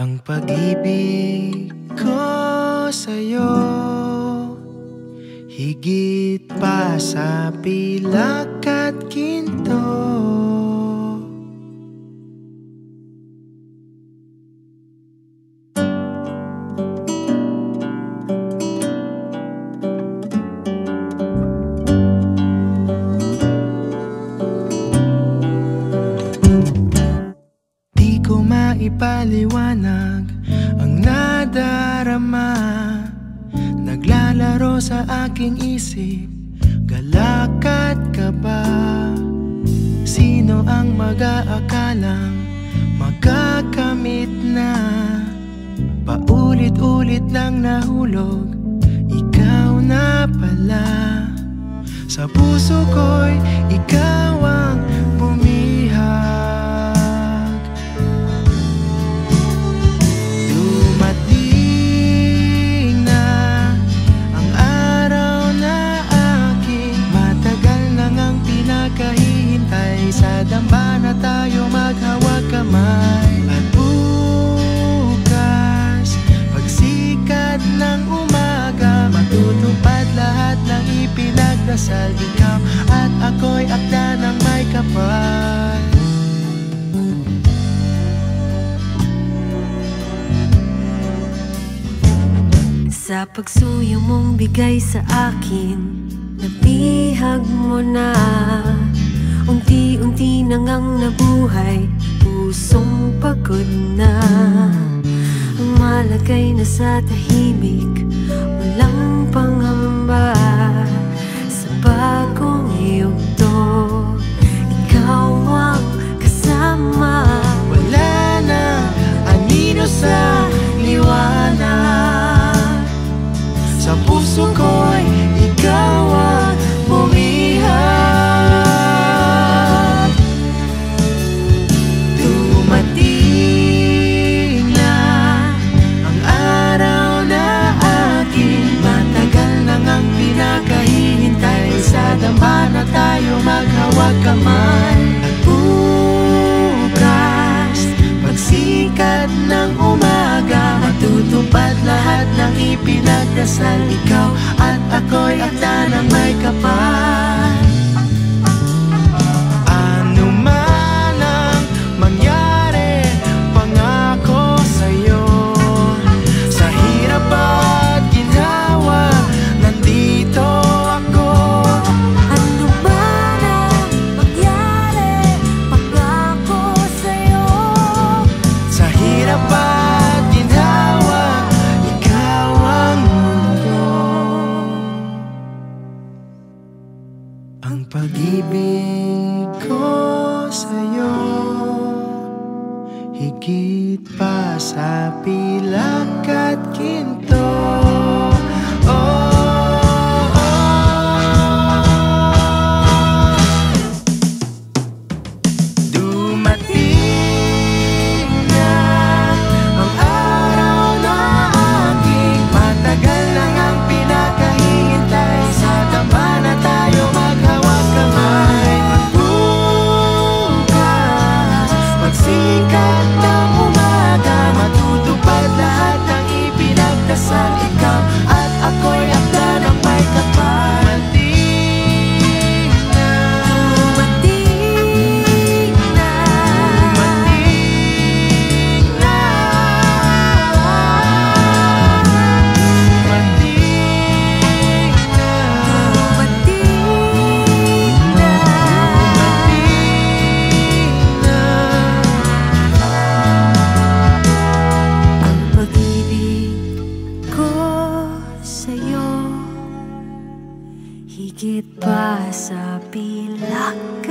Ang pag-ibig ko sa'yo Higit pa sa pilak maipaliwanag ang nadarama Naglalaro sa aking isip, galakat ka ba? Sino ang mag-aakalang magkakamit na? Paulit-ulit lang nahulog, ikaw na pala Sa puso ko'y ikaw damba na tayo maghawag kamay. At bukas, pagsikat ng umaga Matutupad lahat ng ipinagdasal. Ikaw at ako'y akda ng may kapal. Sa pagsuyo mong bigay sa akin Nabihag mo na Unti-unti na ngang nabuhay Pusong pagod na. Ang malagay na sa tahimik Walang pangamba. Sa bagong yugto Ikaw ang kasama. Wala na anino sa liwanag. Sa puso ko'y Matutupad lahat ng ipinagdasal? Ikaw at ako'y akda ng may kapal Ang pag-ibig ko sa'yo Higit pa sa pilak at ginto Higit pa sa pilak